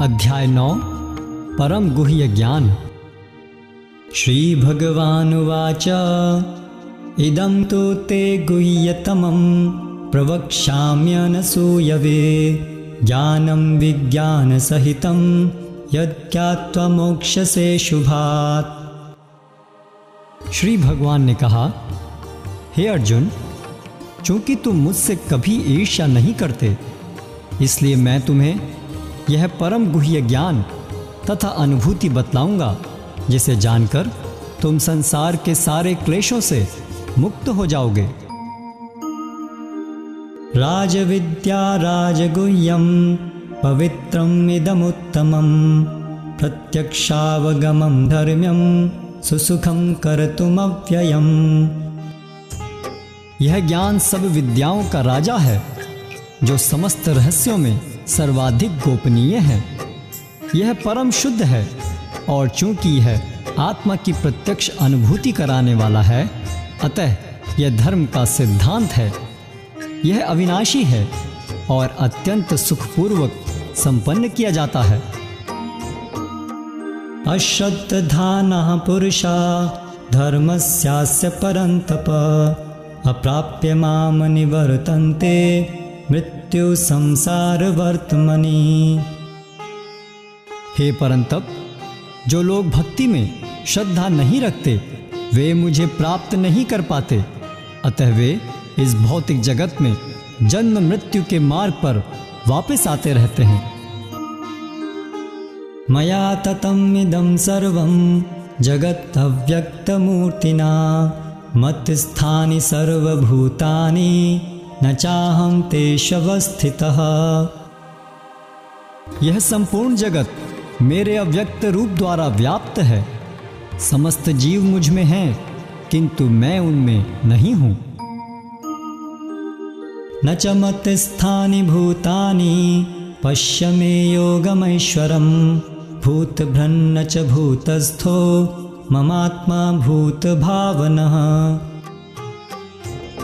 अध्याय नौ, परम गुह्य ज्ञान। श्रीभगवानुवाच। इदं तु ते गुह्यतमं प्रवक्ष्याम्यनसूयवे। ज्ञानं विज्ञानसहितं यज्ञात्वा मोक्षसे शुभात्। श्री भगवान ने कहा, हे अर्जुन, चूँकि तुम मुझसे कभी ईर्ष्या नहीं करते, इसलिए मैं तुम्हें यह परम गुह्य ज्ञान तथा अनुभूति बतलाऊँगा, जिसे जानकर तुम संसार के सारे क्लेशों से मुक्त हो जाओगे। राजविद्या राजगुह्यम, पवित्रम इदमुत्तमम, प्रत्यक्षावगमम धर्म्यम, सुसुखम करतुमव्ययम। यह ज्ञान सब विद्याओं का राजा है, जो समस्त रहस्यों में सर्वाधिक गोपनीय है। यह परम शुद्ध है और चूँकि यह आत्मा की प्रत्यक्ष अनुभूति कराने वाला है, अतः यह धर्म का सिद्धांत है। यह अविनाशी है और अत्यंत सुखपूर्वक संपन्न किया जाता है। अश्रद्धानः पुरुषा धर्मस्यास्य परन्तप अप्राप्य माम निवर्तन्ते मृत्यु संसार वर्तमनी। हे परंतप, जो लोग भक्ति में श्रद्धा नहीं रखते, वे मुझे प्राप्त नहीं कर पाते। अतः वे इस भौतिक जगत में जन्म मृत्यु के मार्ग पर वापस आते रहते हैं। मया ततमिदं मूर्तिना मत स्थानी सर्वभूतानि। न चाहं तेष्वस्थितः। यह संपूर्ण जगत मेरे अव्यक्त रूप द्वारा व्याप्त है। समस्त जीव मुझमें हैं, किंतु मैं उनमें नहीं हूँ। न च मत्स्थानि भूतानि पश्य मे योगमैश्वरम् भूतभ्रन्न च भूतस्थो, ममात्मा भूत भावनः।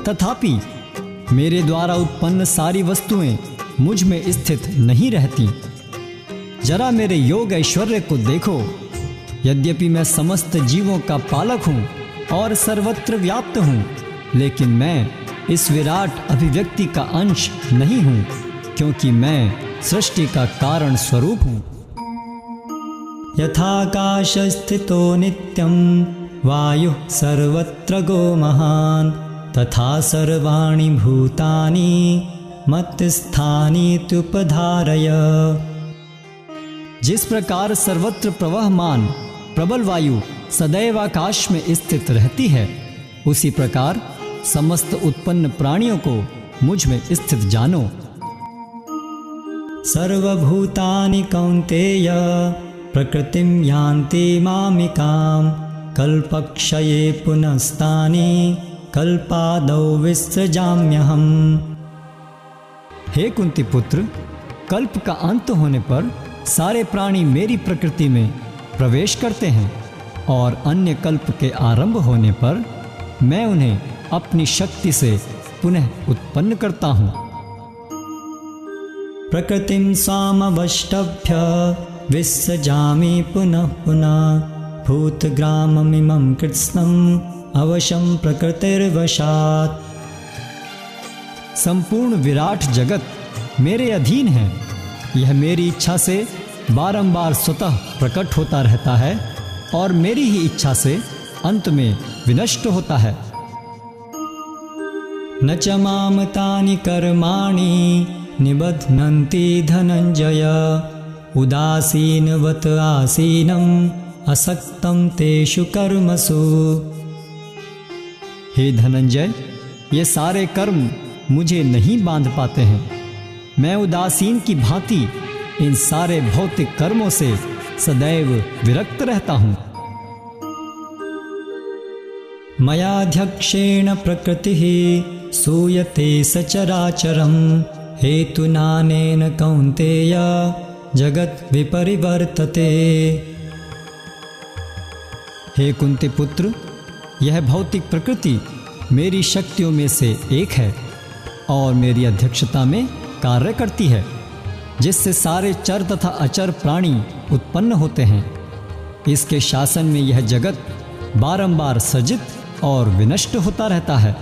तथापि मेरे द्वारा उत्पन्न सारी वस्तुएँ मुझमें स्थित नहीं रहती। जरा मेरे योग ऐश्वर्य को देखो। यद्यपि मैं समस्त जीवों का पालक हूँ और सर्वत्र व्याप्त हूँ, लेकिन मैं इस विराट अभिव्यक्ति का अंश नहीं हूँ, क्योंकि मैं सृष्टि का कारण स्वरूप हूँ। यथाकाशस्थितो नित्यं, वायुः सर्वत्र गो महान्। तथा सर्वाणि भूतानि मत्स्थानीत्युपधारय जिस प्रकार सर्वत्र प्रवहमान प्रबल वायु सदैव आकाश में स्थित रहती है, उसी प्रकार समस्त उत्पन्न प्राणियों को मुझमें स्थित जानो। सर्वभूतानि कौन्तेय प्रकृतिं यान्ति मामिकां कल्पक्षये पुनस्तानि। कल्पादौ विसृजाम्यहम्। हे कुंती पुत्र, कल्प का अंत होने पर सारे प्राणी मेरी प्रकृति में प्रवेश करते हैं और अन्य कल्प के आरंभ होने पर मैं उन्हें अपनी शक्ति से पुनः उत्पन्न करता हूँ। प्रकृतिं स्वामवष्टभ्य विसृजामि पुनः पुनः भूतग्राममिमं कृत्स्नम्। अवशं प्रकृतिर्वशात्। संपूर्ण विराट जगत मेरे अधीन है। यह मेरी इच्छा से बारंबार स्वतः प्रकट होता रहता है और मेरी ही इच्छा से अंत में विनष्ट होता है। न च माम तानि कर्माणि निबध्नन्ति धनञ्जय। उदासीनवत आसीनम्, असक्तं तेषु कर्मसु। हे धनंजय, ये सारे कर्म मुझे नहीं बाँध पाते हैं। मैं उदासीन की भांति इन सारे भौतिक कर्मों से सदैव विरक्त रहता हूँ। मयाध्यक्षेण प्रकृतिः सूयते सचराचरं हेतुनानेन कौन्तेय, जगत विपरिवर्तते। हे कुंती पुत्र यह भौतिक प्रकृति मेरी शक्तियों में से एक है और मेरी अध्यक्षता में कार्य करती है, जिससे सारे चर तथा अचर प्राणी उत्पन्न होते हैं। इसके शासन में यह जगत बारंबार सजित और विनष्ट होता रहता है।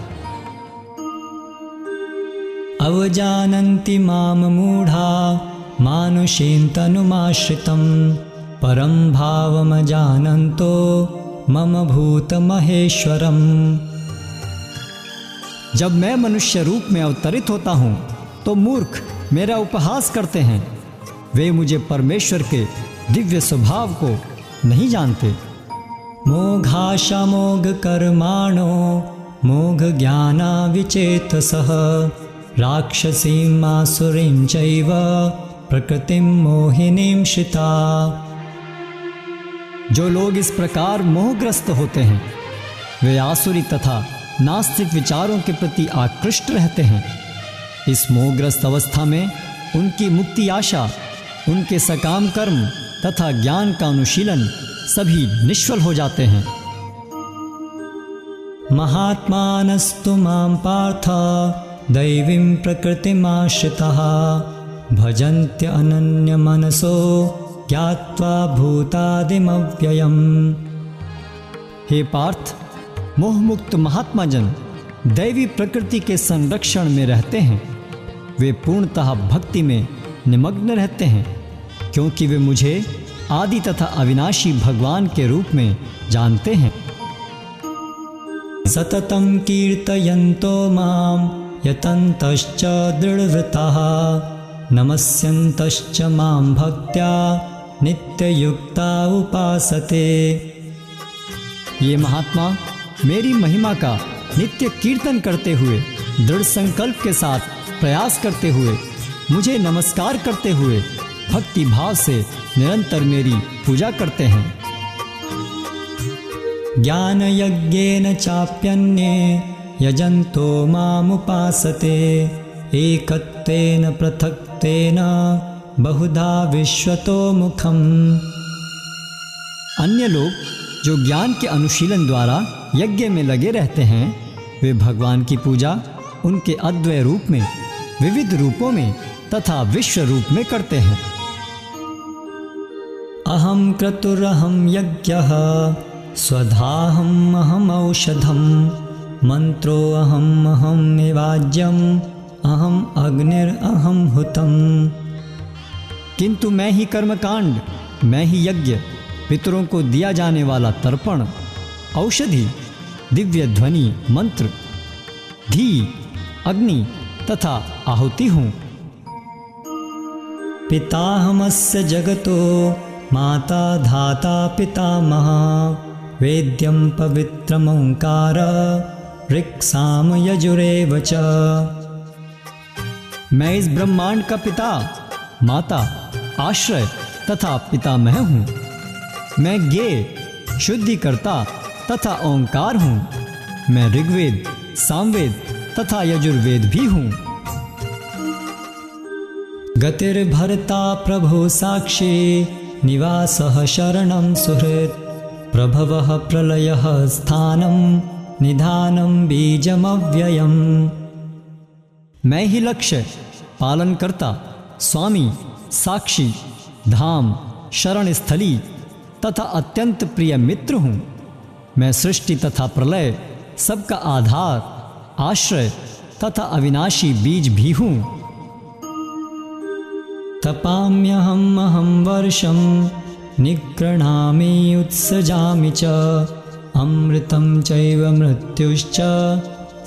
अवजानन्ति माम मूढ़ा मानुषीं तनुमाश्रितं परं भावमजानन्तो मम भूत महेश्वरम। जब मैं मनुष्य रूप में अवतरित होता हूँ तो मूर्ख मेरा उपहास करते हैं। वे मुझे परमेश्वर के दिव्य स्वभाव को नहीं जानते। मोघाशमोघ कर्माणो, मोघ ज्ञाना विचेत सह। राक्षसीं मासुरीं चैव, प्रकृतिं मोहिनीं शिता। जो लोग इस प्रकार मोहग्रस्त होते हैं। वे आसुरी तथा नास्तिक विचारों के प्रति आकृष्ट रहते हैं। इस मोहग्रस्त अवस्था में उनकी मुक्ति आशा, उनके सकाम कर्म तथा ज्ञान का अनुशीलन सभी निष्फल हो जाते हैं। महात्मानस्तु माँ पार्थ, दैवीं प्रकृतिमाश्रितः भजन्त्य अनन्यमनसो ज्ञात्वा भूतादिमव्ययम्। हे पार्थ, मोहमुक्त महात्मा जन दैवी प्रकृति के संरक्षण में रहते हैं। वे पूर्णतः भक्ति में निमग्न रहते हैं, क्योंकि वे मुझे आदि तथा अविनाशी भगवान के रूप में जानते हैं। सततं कीर्तयन्तो माँ यतन्तश्च दृढव्रताः नमस्यन्तश्च माँ भक्त्या नित्ययुक्ता उपासते। ये महात्मा मेरी महिमा का नित्य कीर्तन करते हुए, दृढ़ संकल्प के साथ प्रयास करते हुए, मुझे नमस्कार करते हुए, भक्ति भाव से निरंतर मेरी पूजा करते हैं। ज्ञान यज्ञेन चाप्यन्ये, यजन्तो मामुपासते, एकत्वेन पृथक्तेन बहुधा विश्वतो मुखम अन्य लोग जो ज्ञान के अनुशीलन द्वारा यज्ञ में लगे रहते हैं, वे भगवान की पूजा उनके अद्वय रूप में, विविध रूपों में तथा विश्व रूप में करते हैं। अहम क्रतुरहम यज्ञ स्वधाहम अहम औषधम मंत्रो अहम अहम निवाज्यम अहम अग्निर्हम हुतम। किंतु मैं ही कर्मकांड, मैं ही यज्ञ, पितरों को दिया जाने वाला तर्पण, औषधि, दिव्य ध्वनि, मंत्र, घी, अग्नि तथा आहुति हूँ। पिताहमस्य जगतो माता धाता पितामह, वेद्यं पवित्रमोङ्कार ऋक्साम यजुरेव मैं इस ब्रह्मांड का पिता, माता आश्रय तथा पितामह हूँ। मैं गे शुद्धिकर्ता तथा ओंकार हूँ। मैं ऋग्वेद, सामवेद तथा यजुर्वेद भी हूँ। गतिर्भर्ता प्रभो साक्षी, निवासः शरणं सुहृत्। प्रभवः प्रलयः स्थानं, निधानं बीजमव्ययम्। मैं ही लक्ष्य पालन करता स्वामी साक्षी, धाम शरण स्थली तथा अत्यंत प्रिय मित्र हूँ। मैं सृष्टि तथा प्रलय, सबका आधार, आश्रय तथा अविनाशी बीज भी हूँ। तपाम्यहम् अहम वर्षम निगृह्णामि उत्सजामि च, अमृतं चैव मृत्युश्च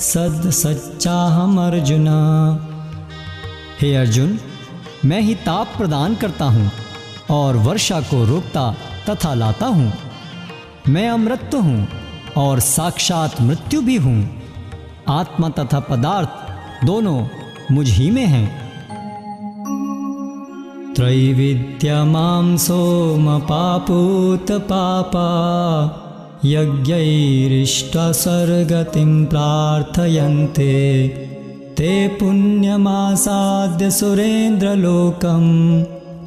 सद सच्चाहम अर्जुन हे अर्जुन मैं ही ताप प्रदान करता हूँ और वर्षा को रोकता तथा लाता हूँ। मैं अमृत हूँ और साक्षात मृत्यु भी हूँ। आत्मा तथा पदार्थ दोनों मुझ ही में हैं। त्रैविद्यमां सोमपापूतपापा यज्ञैरिष्टस्वर्गतिं प्रार्थयन्ते। ते पुण्यमासाद्य सुरेन्द्रलोकम्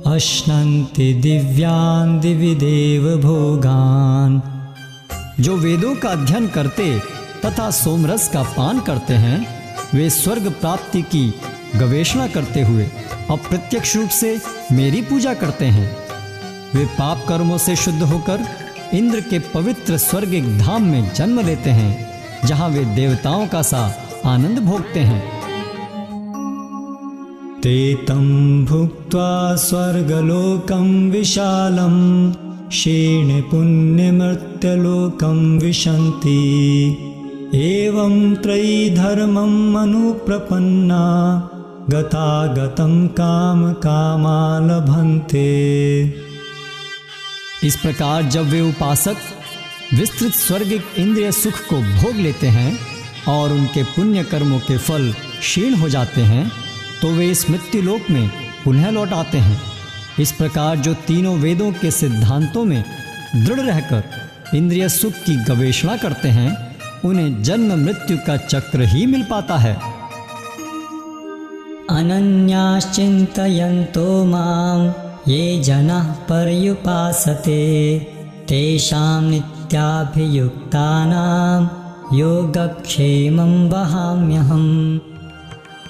अश्नन्ति दिव्यान् दिवि देव भोगान् जो वेदों का अध्ययन करते तथा सोमरस का पान करते हैं, वे स्वर्ग प्राप्ति की गवेषणा करते हुए अप्रत्यक्ष रूप से मेरी पूजा करते हैं। वे पाप कर्मों से शुद्ध होकर इंद्र के पवित्र स्वर्गिक धाम में जन्म लेते हैं, जहाँ वे देवताओं का सा आनंद भोगते हैं। ते तं भुक्त्वा स्वर्गलोकं विशालं क्षीणपुण्यमर्त्यलोकं विशन्ति। एवं त्रयीधर्मम् अनुप्रपन्ना गतागतं काम कामा लभन्ते इस प्रकार जब वे उपासक विस्तृत स्वर्गिक इंद्रिय सुख को भोग लेते हैं और उनके पुण्य कर्मों के फल क्षीण हो जाते हैं तो वे इस मृत्यु लोक में पुनः लौट आते हैं। इस प्रकार जो तीनों वेदों के सिद्धांतों में दृढ़ रहकर इंद्रिय सुख की गवेषणा करते हैं उन्हें जन्म मृत्यु का चक्र ही मिल पाता है। अनन्याश्चिन्तयन्तो माँ ये जनाः पर्युपासते। तेषां नित्याभियुक्तानां योगक्षेमं वहाम्यहम्।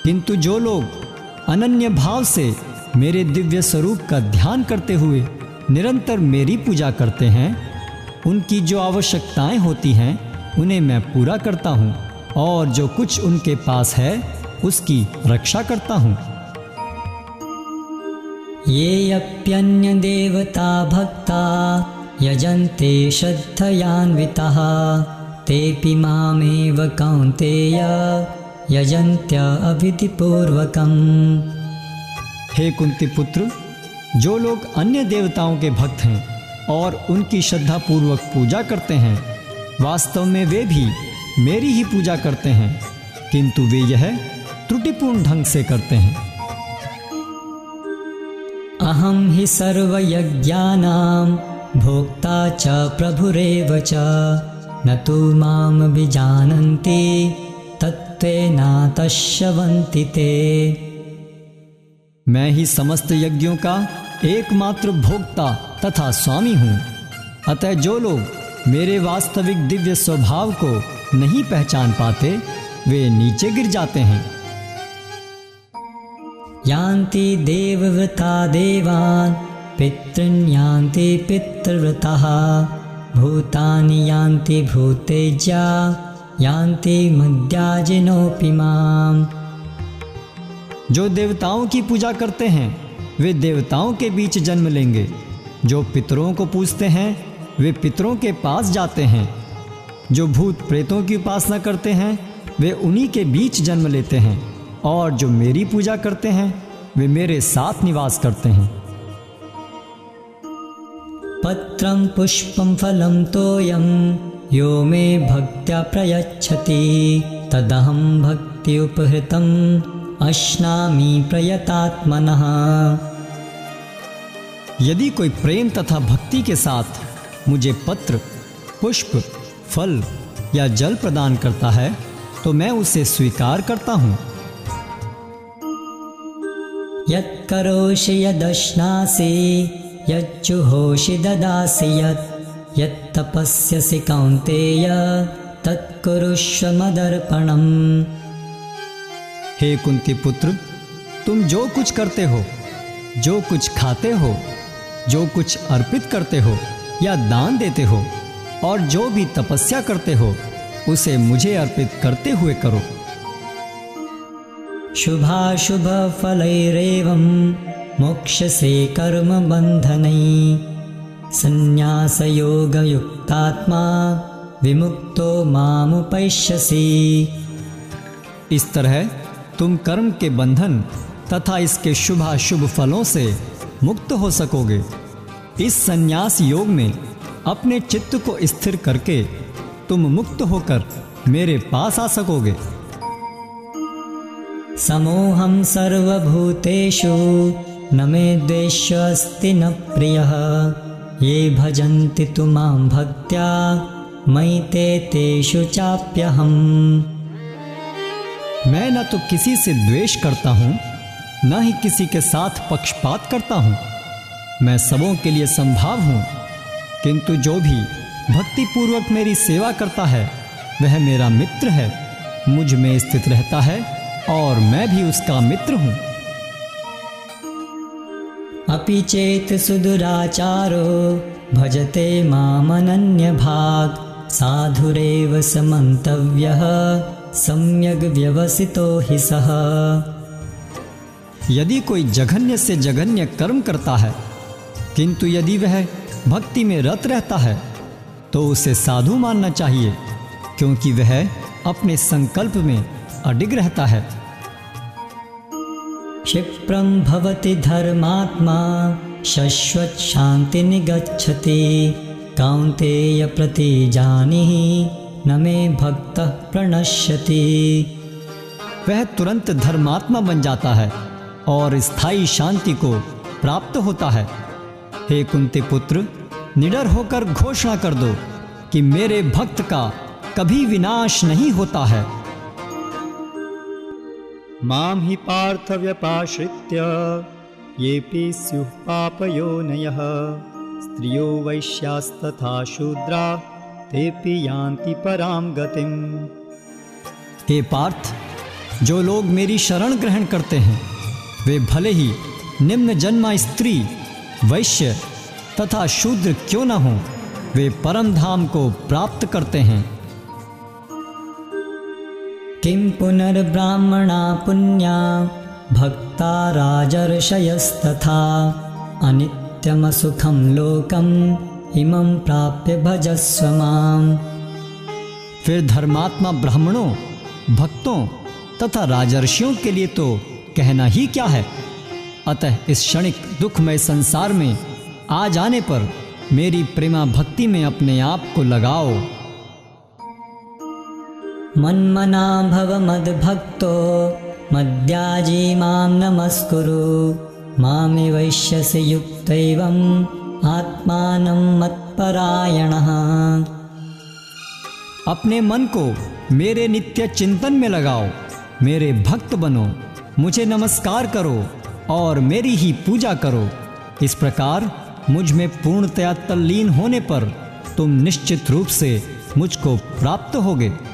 किंतु जो लोग अनन्य भाव से मेरे दिव्य स्वरूप का ध्यान करते हुए निरंतर मेरी पूजा करते हैं। उनकी जो आवश्यकताएँ होती हैं, उन्हें मैं पूरा करता हूँ और जो कुछ उनके पास है, उसकी रक्षा करता हूँ। ये अप्यन्य देवता भक्ता, यजन्ते श्रद्धयान्वितः, तेऽपि मामेव कौन्तेय। यजन्त्य अविधिपूर्वकम्। हे कुंती पुत्र जो लोग अन्य देवताओं के भक्त हैं और उनकी श्रद्धा पूर्वक पूजा करते हैं वास्तव में वे भी मेरी ही पूजा करते हैं किंतु वे यह त्रुटिपूर्ण ढंग से करते हैं। अहं हि सर्वयज्ञानां भोक्ता च प्रभुरेव च। न तो माँ विजानन्ति तत्त्वेनातश्यवन्ति ते मैं ही समस्त यज्ञों का एकमात्र भोक्ता तथा स्वामी हूँ। अतः जो लोग मेरे वास्तविक दिव्य स्वभाव को नहीं पहचान पाते वे नीचे गिर जाते हैं। यान्ति देवव्रता देवान् पितॄन् यान्ति पितृव्रतः। भूतानि यान्ति भूतेज्या। यान्ति मद्याजिनोऽपि माम्। जो देवताओं की पूजा करते हैं, वे देवताओं के बीच जन्म लेंगे। जो पितरों को पूजते हैं, वे पितरों के पास जाते हैं। जो भूत प्रेतों की उपासना करते हैं, वे उन्हीं के बीच जन्म लेते हैं। और जो मेरी पूजा करते हैं, वे मेरे साथ निवास करते हैं। पत्रं पुष्पं फलं तोयं यो मे भक्त्या प्रयच्छति। तदहं भक्ति उपहृतम् अश्नामि प्रयतात्मनः। यदि कोई प्रेम तथा भक्ति के साथ मुझे पत्र पुष्प फल या जल प्रदान करता है तो मैं उसे स्वीकार करता हूँ। यत्करोषि यदश्नासि यच्जुहोषि ददासि यत्। यत्तपस्यसि कौन्तेय तत्कुरुष्व मदर्पणम् हे कुंती पुत्र तुम जो कुछ करते हो जो कुछ खाते हो जो कुछ अर्पित करते हो या दान देते हो और जो भी तपस्या करते हो उसे मुझे अर्पित करते हुए करो। शुभाशुभ फलैरव मोक्ष से कर्म कर्मबन्धनैः सन्न्यासयोगयुक्तात्मा विमुक्तो मामुपैष्यसि। इस तरह तुम कर्म के बंधन तथा इसके शुभाशुभ फलों से मुक्त हो सकोगे। इस संन्यास योग में अपने चित्त को स्थिर करके तुम मुक्त होकर मेरे पास आ सकोगे। समोहम सर्वभूतेषु न मे द्वेष्यस्ति न प्रियः। ये भजन्ति तु माँ भक्त्या, मयि ते तेषु चाप्यहम्। मैं न तो किसी से द्वेष करता हूँ, न ही किसी के साथ पक्षपात करता हूँ। मैं सबों के लिए संभाव हूँ, किंतु जो भी भक्ति पूर्वक मेरी सेवा करता है, वह मेरा मित्र है, मुझमें स्थित रहता है और मैं भी उसका मित्र हूँ। अपि चेत् सुदुराचारो भजते मामनन्यभाक् साधुरेव समन्तव्यः, सम्यग् व्यवसितो हि सः। यदि कोई जघन्य से जघन्य कर्म करता है, किंतु यदि वह भक्ति में रत रहता है तो उसे साधु मानना चाहिए, क्योंकि वह अपने संकल्प में अडिग रहता है। क्षिप्रं भवति धर्मात्मा, शश्वत् प्रति जानी न मे भक्त प्रणश्यति। वह तुरंत धर्मात्मा बन जाता है और स्थायी शांति को प्राप्त होता है। हे कुंती पुत्र, निडर होकर घोषणा कर दो कि मेरे भक्त का कभी विनाश नहीं होता है। माँ हि पार्थव्यपाश्रित्य येऽपि स्युः पापयोनयः स्त्रियो वैश्यास्तथा शूद्रा तेऽपि यान्ति परां गतिम्। हे पार्थ, जो लोग मेरी शरण ग्रहण करते हैं, वे भले ही निम्न जन्मा स्त्री, वैश्य तथा शूद्र क्यों न हो, वे परम धाम को प्राप्त करते हैं। किं पुनर्ब्राह्मणा पुण्या भक्ता राजर्षयस्तथा। अनित्यमसुखं लोकम् इमं प्राप्य भजस्व माम्। फिर धर्मात्मा ब्राह्मणों, भक्तों तथा राजर्षियों के लिए तो कहना ही क्या है? अतः इस क्षणिक दुखमय संसार में आ जाने पर मेरी प्रेमा भक्ति में अपने आप को लगाओ। मन्मना भव मद्भक्तो मद्याजी माँ नमस्कुरु मामि वैश्यसि युक्तैवम् आत्मानं मत्परायणः। अपने मन को मेरे नित्य चिंतन में लगाओ, मेरे भक्त बनो, मुझे नमस्कार करो और मेरी ही पूजा करो। इस प्रकार मुझमें पूर्णतया तल्लीन होने पर तुम निश्चित रूप से मुझको प्राप्त होगे।